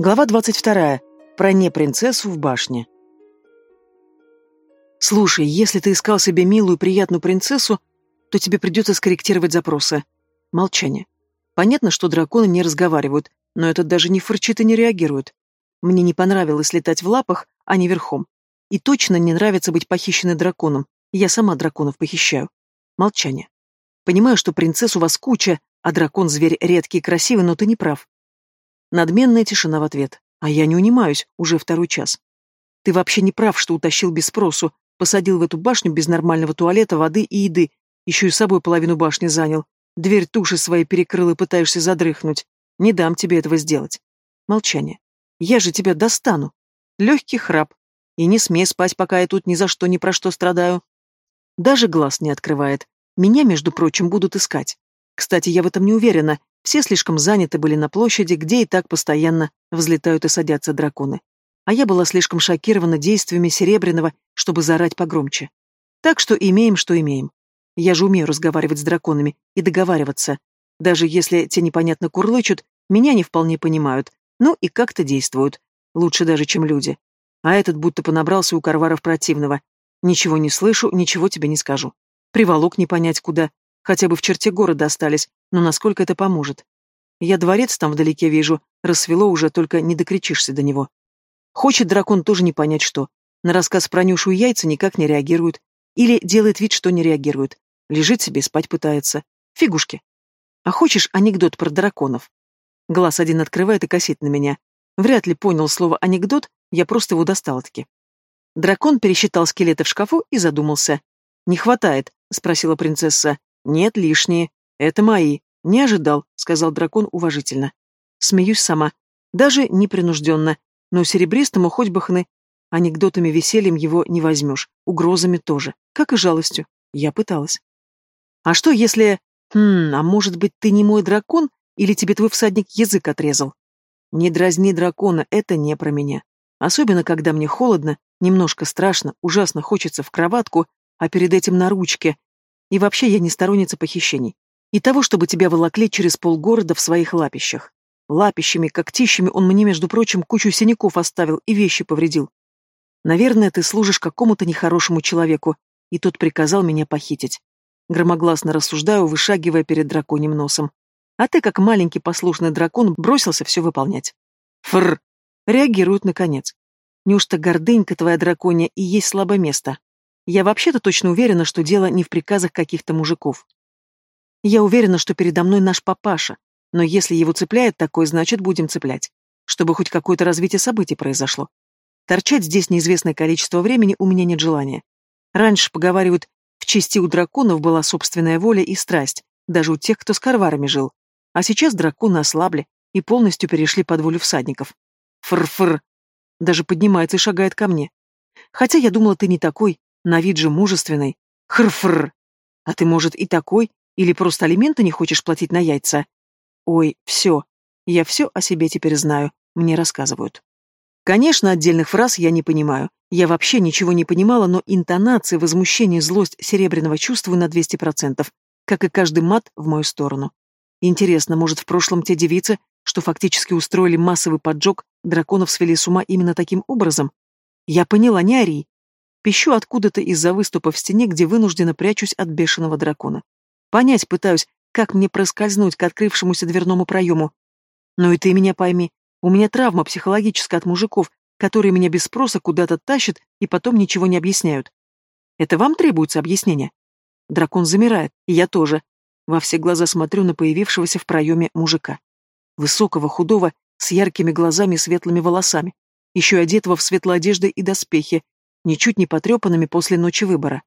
Глава 22. Про непринцессу в башне. Слушай, если ты искал себе милую, приятную принцессу, то тебе придется скорректировать запросы. Молчание. Понятно, что драконы не разговаривают, но этот даже не фырчит и не реагирует. Мне не понравилось летать в лапах, а не верхом. И точно не нравится быть похищенной драконом. Я сама драконов похищаю. Молчание. Понимаю, что принцесс у вас куча, а дракон зверь редкий и красивый, но ты не прав. Надменная тишина в ответ. А я не унимаюсь, уже второй час. Ты вообще не прав, что утащил без спросу, посадил в эту башню без нормального туалета, воды и еды, еще и собой половину башни занял. Дверь туши своей перекрыл и пытаешься задрыхнуть. Не дам тебе этого сделать. Молчание. Я же тебя достану. Легкий храп. И не смей спать, пока я тут ни за что ни про что страдаю. Даже глаз не открывает. Меня, между прочим, будут искать. Кстати, я в этом не уверена, все слишком заняты были на площади, где и так постоянно взлетают и садятся драконы. А я была слишком шокирована действиями Серебряного, чтобы заорать погромче. Так что имеем, что имеем. Я же умею разговаривать с драконами и договариваться. Даже если те непонятно курлычут, меня не вполне понимают, ну и как-то действуют. Лучше даже, чем люди. А этот будто понабрался у карваров противного. Ничего не слышу, ничего тебе не скажу. Приволок не понять куда, Хотя бы в черте города остались, но насколько это поможет? Я дворец там вдалеке вижу, рассвело уже, только не докричишься до него. Хочет дракон тоже не понять что. На рассказ про Нюшу яйца никак не реагирует. Или делает вид, что не реагирует. Лежит себе, спать пытается. Фигушки. А хочешь анекдот про драконов? Глаз один открывает и косит на меня. Вряд ли понял слово «анекдот», я просто его достала-таки. Дракон пересчитал скелеты в шкафу и задумался. «Не хватает?» — спросила принцесса. «Нет, лишние. Это мои. Не ожидал», — сказал дракон уважительно. Смеюсь сама. Даже непринужденно. Но серебристому хоть бы хны. Анекдотами весельем его не возьмешь. Угрозами тоже. Как и жалостью. Я пыталась. «А что, если... Хм, а может быть, ты не мой дракон? Или тебе твой всадник язык отрезал?» «Не дразни дракона, это не про меня. Особенно, когда мне холодно, немножко страшно, ужасно хочется в кроватку, а перед этим на ручке, и вообще я не сторонница похищений. И того, чтобы тебя волокли через полгорода в своих лапищах. Лапищами, когтищами он мне, между прочим, кучу синяков оставил и вещи повредил. Наверное, ты служишь какому-то нехорошему человеку, и тот приказал меня похитить. Громогласно рассуждаю, вышагивая перед драконьим носом. А ты, как маленький послушный дракон, бросился все выполнять. Фрр! Реагирует наконец. Неужто гордынька твоя драконья и есть слабое место? Я вообще-то точно уверена, что дело не в приказах каких-то мужиков. Я уверена, что передо мной наш папаша, но если его цепляет такой, значит, будем цеплять, чтобы хоть какое-то развитие событий произошло. Торчать здесь неизвестное количество времени у меня нет желания. Раньше, поговаривают, в части у драконов была собственная воля и страсть, даже у тех, кто с карварами жил. А сейчас драконы ослабли и полностью перешли под волю всадников. Фр-фр. Даже поднимается и шагает ко мне. Хотя я думала, ты не такой, на вид же мужественный. Хрфр. А ты, может, и такой, или просто алименты не хочешь платить на яйца? Ой, все. Я все о себе теперь знаю, мне рассказывают. Конечно, отдельных фраз я не понимаю. Я вообще ничего не понимала, но интонации, возмущение, злость Серебряного чувствую на 200%, как и каждый мат в мою сторону. Интересно, может, в прошлом те девицы, что фактически устроили массовый поджог, драконов свели с ума именно таким образом? Я поняла, не ори. Пищу откуда-то из-за выступа в стене, где вынужденно прячусь от бешеного дракона. Понять пытаюсь, как мне проскользнуть к открывшемуся дверному проему. Но и ты меня пойми, у меня травма психологическая от мужиков, которые меня без спроса куда-то тащат и потом ничего не объясняют. Это вам требуется объяснение? Дракон замирает, и я тоже. Во все глаза смотрю на появившегося в проеме мужика. Высокого, худого, с яркими глазами и светлыми волосами. Еще одетого в светлой одежды и доспехи, ничуть не потрепанными после ночи выбора.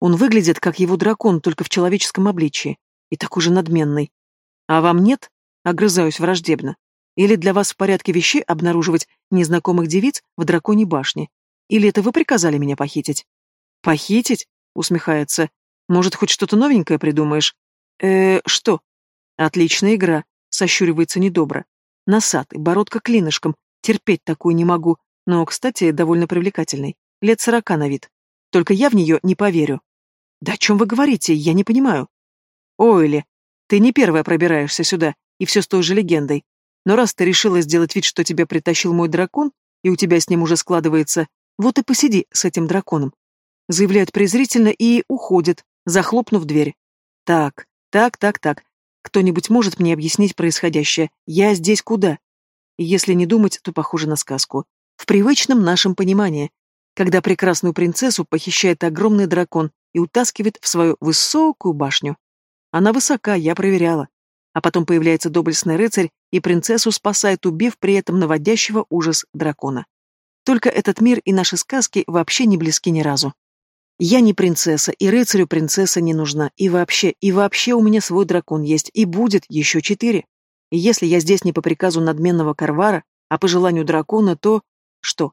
Он выглядит, как его дракон, только в человеческом обличии, и такой же надменный. А вам нет? Огрызаюсь враждебно. Или для вас в порядке вещей обнаруживать незнакомых девиц в драконьей башне? Или это вы приказали меня похитить? Похитить? Усмехается. Может, хоть что-то новенькое придумаешь? э что? Отличная игра. Сощуривается недобро. Носатый, бородка клинышком. Терпеть такую не могу. Но, кстати, довольно привлекательный. Лет сорока на вид. Только я в нее не поверю. Да о чем вы говорите? Я не понимаю. Ойли, ты не первая пробираешься сюда, и все с той же легендой. Но раз ты решила сделать вид, что тебя притащил мой дракон, и у тебя с ним уже складывается, вот и посиди с этим драконом. Заявляет презрительно и уходит, захлопнув дверь. Так, так, так, так. Кто-нибудь может мне объяснить происходящее? Я здесь куда? Если не думать, то похоже на сказку. В привычном нашем понимании. Когда прекрасную принцессу похищает огромный дракон и утаскивает в свою высокую башню. Она высока, я проверяла. А потом появляется доблестный рыцарь и принцессу спасает, убив при этом наводящего ужас дракона. Только этот мир и наши сказки вообще не близки ни разу. Я не принцесса, и рыцарю принцесса не нужна, и вообще, и вообще у меня свой дракон есть, и будет еще четыре. И если я здесь не по приказу надменного Карвара, а по желанию дракона, то... Что?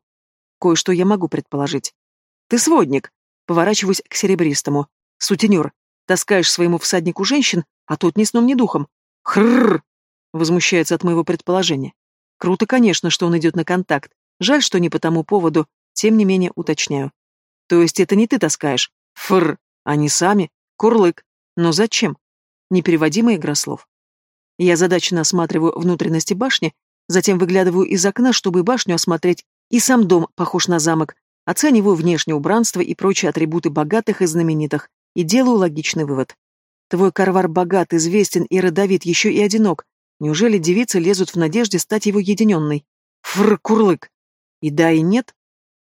Кое-что я могу предположить. Ты сводник. Поворачиваюсь к серебристому. Сутенер. Таскаешь своему всаднику женщин, а тот ни сном, ни духом. Хрррр! Возмущается от моего предположения. Круто, конечно, что он идет на контакт. Жаль, что не по тому поводу, тем не менее уточняю. То есть это не ты таскаешь? Фр, они сами. Курлык. Но зачем? Непереводимая игра слов. Я задачно осматриваю внутренности башни, затем выглядываю из окна, чтобы башню осмотреть, и сам дом похож на замок, оцениваю внешнее убранство и прочие атрибуты богатых и знаменитых, и делаю логичный вывод. Твой карвар богат, известен и родовит, еще и одинок, Неужели девицы лезут в надежде стать его единенной? Фр, курлык. И да, и нет.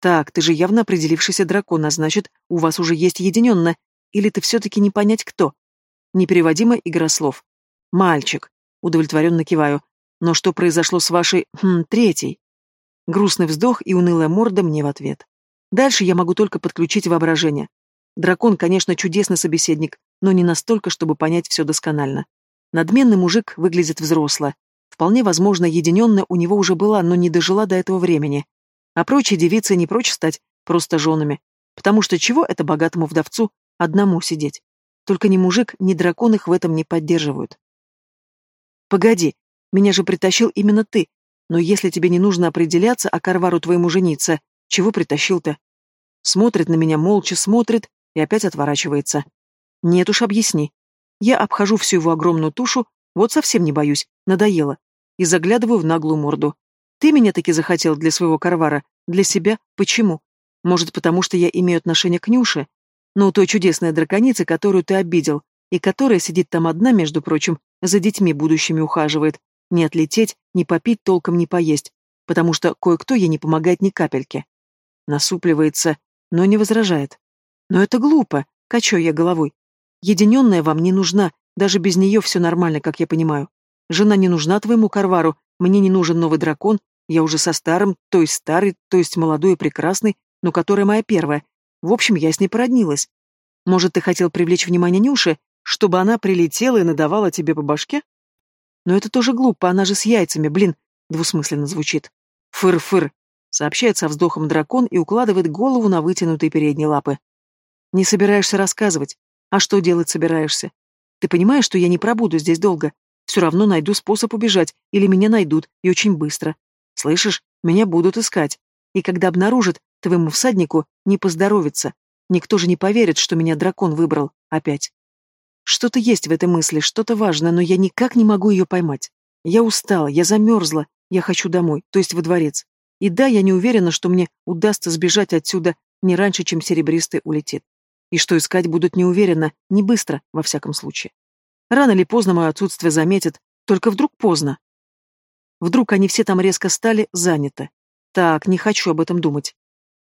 Так, ты же явно определившийся дракон, а значит, у вас уже есть единенно. Или ты все-таки не понять кто? Непереводимая игра слов. Мальчик. Удовлетворенно киваю. Но что произошло с вашей, хм, третьей? Грустный вздох и унылая морда мне в ответ. Дальше я могу только подключить воображение. Дракон, конечно, чудесный собеседник, но не настолько, чтобы понять все досконально. Надменный мужик выглядит взросло. Вполне возможно, единенная у него уже была, но не дожила до этого времени. А прочие девицы не прочь стать просто женами. Потому что чего это богатому вдовцу одному сидеть? Только ни мужик, ни дракон их в этом не поддерживают. Погоди, меня же притащил именно ты. Но если тебе не нужно определяться, а Карвару твоему жениться, чего притащил-то? Смотрит на меня, молча смотрит и опять отворачивается. Нет уж, объясни. Я обхожу всю его огромную тушу, вот совсем не боюсь, надоело, и заглядываю в наглую морду. Ты меня таки захотел для своего карвара, для себя, почему? Может, потому что я имею отношение к Нюше? Но у той чудесной драконицы, которую ты обидел, и которая сидит там одна, между прочим, за детьми будущими ухаживает, не отлететь, не попить толком, не поесть, потому что кое-кто ей не помогает ни капельки. Насупливается, но не возражает. Но это глупо, качаю я головой. Единенная вам не нужна, даже без нее все нормально, как я понимаю. Жена не нужна твоему Карвару, мне не нужен новый дракон, я уже со старым, то есть старый, то есть молодой и прекрасный, но которая моя первая. В общем, я с ней породнилась. Может, ты хотел привлечь внимание Нюши, чтобы она прилетела и надавала тебе по башке? Но это тоже глупо, она же с яйцами, блин, двусмысленно звучит. Фыр-фыр, сообщает со вздохом дракон и укладывает голову на вытянутые передние лапы. Не собираешься рассказывать. А что делать собираешься? Ты понимаешь, что я не пробуду здесь долго? Все равно найду способ убежать, или меня найдут, и очень быстро. Слышишь, меня будут искать. И когда обнаружат, твоему всаднику не поздоровится. Никто же не поверит, что меня дракон выбрал. Опять. Что-то есть в этой мысли, что-то важное, но я никак не могу ее поймать. Я устала, я замерзла, я хочу домой, то есть во дворец. И да, я не уверена, что мне удастся сбежать отсюда не раньше, чем серебристый улетит. И что искать будут не уверенно, не быстро, во всяком случае. Рано или поздно мое отсутствие заметят, только вдруг поздно. Вдруг они все там резко стали заняты. Так, не хочу об этом думать.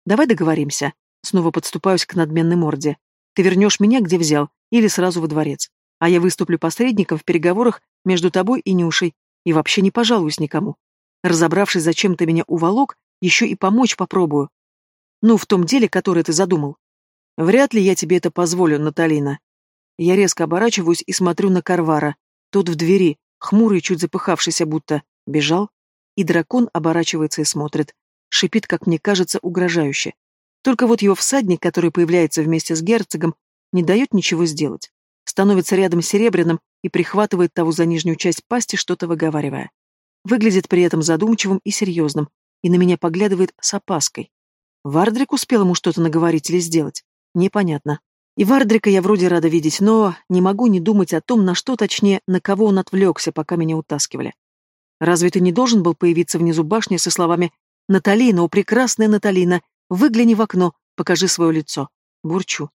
Давай договоримся. Снова подступаюсь к надменной морде. Ты вернешь меня, где взял, или сразу во дворец. А я выступлю посредником в переговорах между тобой и Нюшей, и вообще не пожалуюсь никому. Разобравшись, зачем ты меня уволок, еще и помочь попробую. Ну, в том деле, которое ты задумал. Вряд ли я тебе это позволю, Наталина. Я резко оборачиваюсь и смотрю на Карвара. Тот в двери, хмурый, чуть запыхавшийся, будто бежал. И дракон оборачивается и смотрит. Шипит, как мне кажется, угрожающе. Только вот его всадник, который появляется вместе с герцогом, не дает ничего сделать. Становится рядом с Серебряным и прихватывает того за нижнюю часть пасти, что-то выговаривая. Выглядит при этом задумчивым и серьезным, и на меня поглядывает с опаской. Вардрик успел ему что-то наговорить или сделать? Непонятно. И Вардрика я вроде рада видеть, но не могу не думать о том, на что, точнее, на кого он отвлекся, пока меня утаскивали. Разве ты не должен был появиться внизу башни со словами «Наталина, о прекрасная Наталина, выгляни в окно, покажи свое лицо». Бурчу.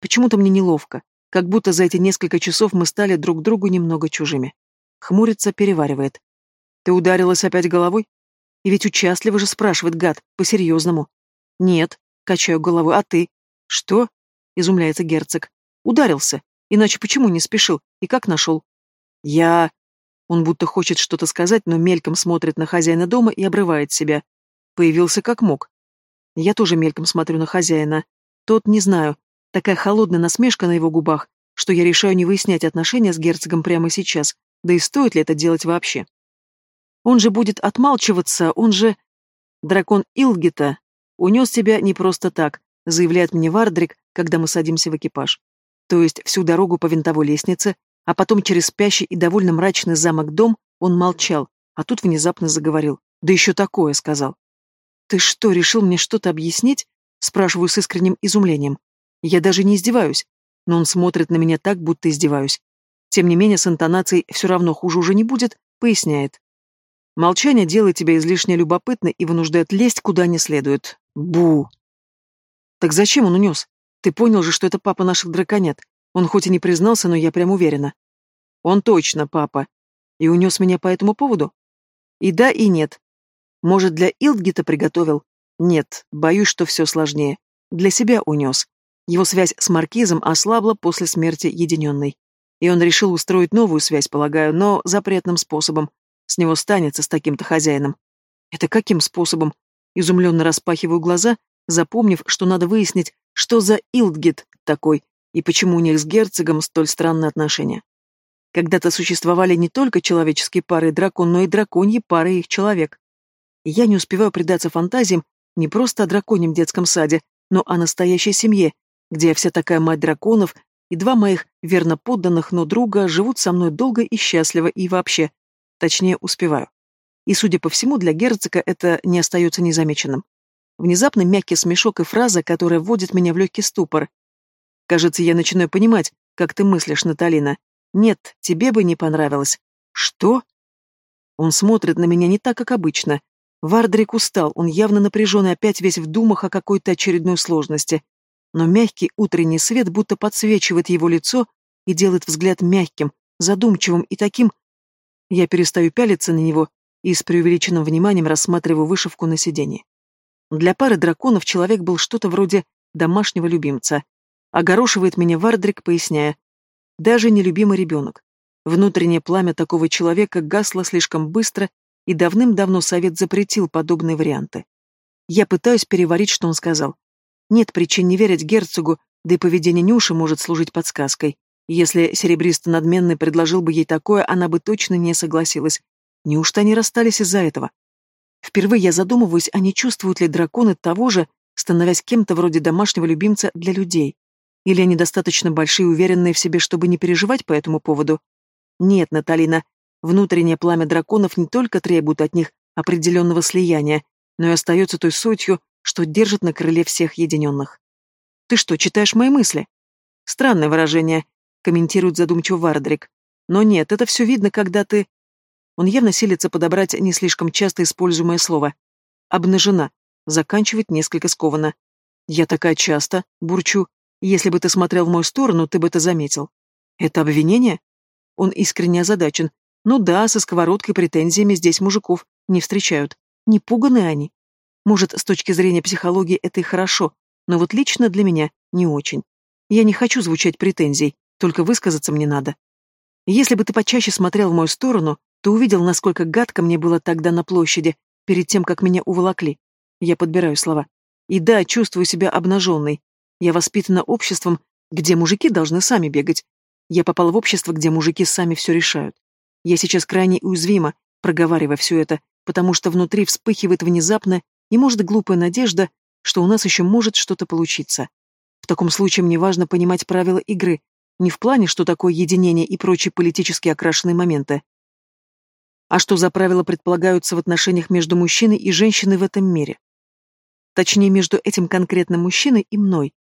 Почему-то мне неловко, как будто за эти несколько часов мы стали друг другу немного чужими. Хмурится, переваривает. Ты ударилась опять головой? И ведь участливо же спрашивает гад, по-серьезному. Нет, качаю головой, а ты? Что? Изумляется герцог. Ударился. Иначе почему не спешил? И как нашел? Я... Он будто хочет что-то сказать, но мельком смотрит на хозяина дома и обрывает себя. Появился как мог. Я тоже мельком смотрю на хозяина. Тот, не знаю, такая холодная насмешка на его губах, что я решаю не выяснять отношения с герцогом прямо сейчас, да и стоит ли это делать вообще. Он же будет отмалчиваться, он же... Дракон Илгита унес тебя не просто так, заявляет мне Вардрик, когда мы садимся в экипаж. То есть всю дорогу по винтовой лестнице, а потом через спящий и довольно мрачный замок-дом он молчал, а тут внезапно заговорил. Да еще такое сказал. «Ты что, решил мне что-то объяснить?» Спрашиваю с искренним изумлением. Я даже не издеваюсь, но он смотрит на меня так, будто издеваюсь. Тем не менее, с интонацией «все равно хуже уже не будет» поясняет. Молчание делает тебя излишне любопытной и вынуждает лезть куда не следует. Бу. Так зачем он унес? Ты понял же, что это папа наших драконят. Он хоть и не признался, но я прям уверена. Он точно папа. И унес меня по этому поводу? И да, и нет. Может, для Илдгита приготовил? Нет, боюсь, что все сложнее. Для себя унес. Его связь с Маркизом ослабла после смерти Единенной. И он решил устроить новую связь, полагаю, но запретным способом, с него станется с таким-то хозяином. Это каким способом? Изумленно распахиваю глаза, запомнив, что надо выяснить, что за Илдгит такой, и почему у них с герцогом столь странные отношения. Когда-то существовали не только человеческие пары дракон, но и драконьи пары их человек. И я не успеваю предаться фантазиям не просто о драконьем детском саде, но о настоящей семье, где я вся такая мать драконов, и два моих верно подданных, но друга живут со мной долго и счастливо, и вообще, Точнее, успеваю. И, судя по всему, для герцога это не остается незамеченным. Внезапно мягкий смешок и фраза, которая вводит меня в легкий ступор. Кажется, я начинаю понимать, как ты мыслишь, Наталина. Нет, тебе бы не понравилось. Что? Он смотрит на меня не так, как обычно. Вардрик устал, он явно напряжен и опять весь в думах о какой-то очередной сложности. Но мягкий утренний свет будто подсвечивает его лицо и делает взгляд мягким, задумчивым и таким я перестаю пялиться на него и с преувеличенным вниманием рассматриваю вышивку на сиденье. Для пары драконов человек был что-то вроде домашнего любимца. Огорошивает меня Вардрик, поясняя. Даже нелюбимый ребенок. Внутреннее пламя такого человека гасло слишком быстро, и давным-давно совет запретил подобные варианты. Я пытаюсь переварить, что он сказал. Нет причин не верить герцогу, да и поведение Нюши может служить подсказкой. Если серебристо-надменный предложил бы ей такое, она бы точно не согласилась. Неужто они расстались из-за этого? Впервые я задумываюсь, а не чувствуют ли драконы того же, становясь кем-то вроде домашнего любимца для людей? Или они достаточно большие и уверенные в себе, чтобы не переживать по этому поводу? Нет, Наталина, внутреннее пламя драконов не только требует от них определенного слияния, но и остается той сутью, что держит на крыле всех единенных. Ты что, читаешь мои мысли? Странное выражение, комментирует задумчиво Вардрик. Но нет, это все видно, когда ты... Он явно силится подобрать не слишком часто используемое слово. Обнажена. Заканчивает несколько скованно. Я такая часто, бурчу. Если бы ты смотрел в мою сторону, ты бы это заметил. Это обвинение? Он искренне озадачен. Ну да, со сковородкой претензиями здесь мужиков не встречают. Не пуганы они. Может, с точки зрения психологии это и хорошо, но вот лично для меня не очень. Я не хочу звучать претензий, только высказаться мне надо. Если бы ты почаще смотрел в мою сторону, то увидел, насколько гадко мне было тогда на площади, перед тем, как меня уволокли. Я подбираю слова. И да, чувствую себя обнаженной. Я воспитана обществом, где мужики должны сами бегать. Я попала в общество, где мужики сами все решают. Я сейчас крайне уязвима, проговаривая все это, потому что внутри вспыхивает внезапно и, может, глупая надежда, что у нас еще может что-то получиться. В таком случае мне важно понимать правила игры, не в плане, что такое единение и прочие политически окрашенные моменты. А что за правила предполагаются в отношениях между мужчиной и женщиной в этом мире? Точнее, между этим конкретным мужчиной и мной.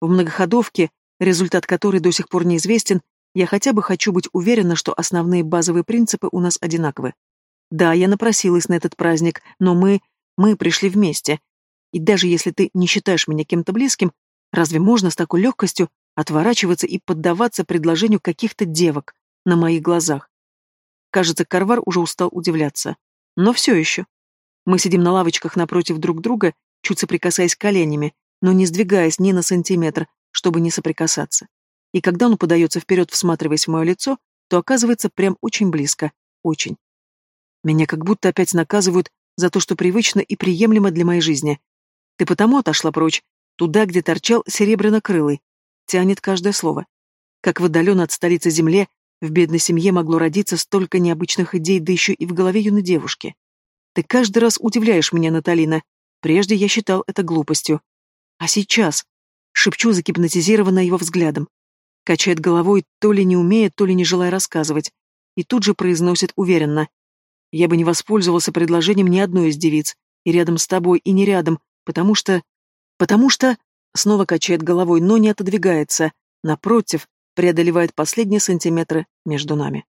В многоходовке, результат которой до сих пор неизвестен, я хотя бы хочу быть уверена, что основные базовые принципы у нас одинаковы. Да, я напросилась на этот праздник, но мы... мы пришли вместе. И даже если ты не считаешь меня кем-то близким, разве можно с такой легкостью отворачиваться и поддаваться предложению каких-то девок на моих глазах? Кажется, Карвар уже устал удивляться. Но все еще. Мы сидим на лавочках напротив друг друга, чуть соприкасаясь коленями, но не сдвигаясь ни на сантиметр, чтобы не соприкасаться. И когда он подается вперед, всматриваясь в мое лицо, то оказывается прям очень близко. Очень. Меня как будто опять наказывают за то, что привычно и приемлемо для моей жизни. Ты потому отошла прочь, туда, где торчал серебряно-крылый. Тянет каждое слово. Как в отдаленной от столицы земле, в бедной семье могло родиться столько необычных идей, да еще и в голове юной девушки. Ты каждый раз удивляешь меня, Наталина. Прежде я считал это глупостью. А сейчас? Шепчу, загипнотизированная его взглядом. Качает головой, то ли не умея, то ли не желая рассказывать. И тут же произносит уверенно. Я бы не воспользовался предложением ни одной из девиц. И рядом с тобой, и не рядом, потому что... Потому что... Снова качает головой, но не отодвигается. Напротив, преодолевает последние сантиметры между нами.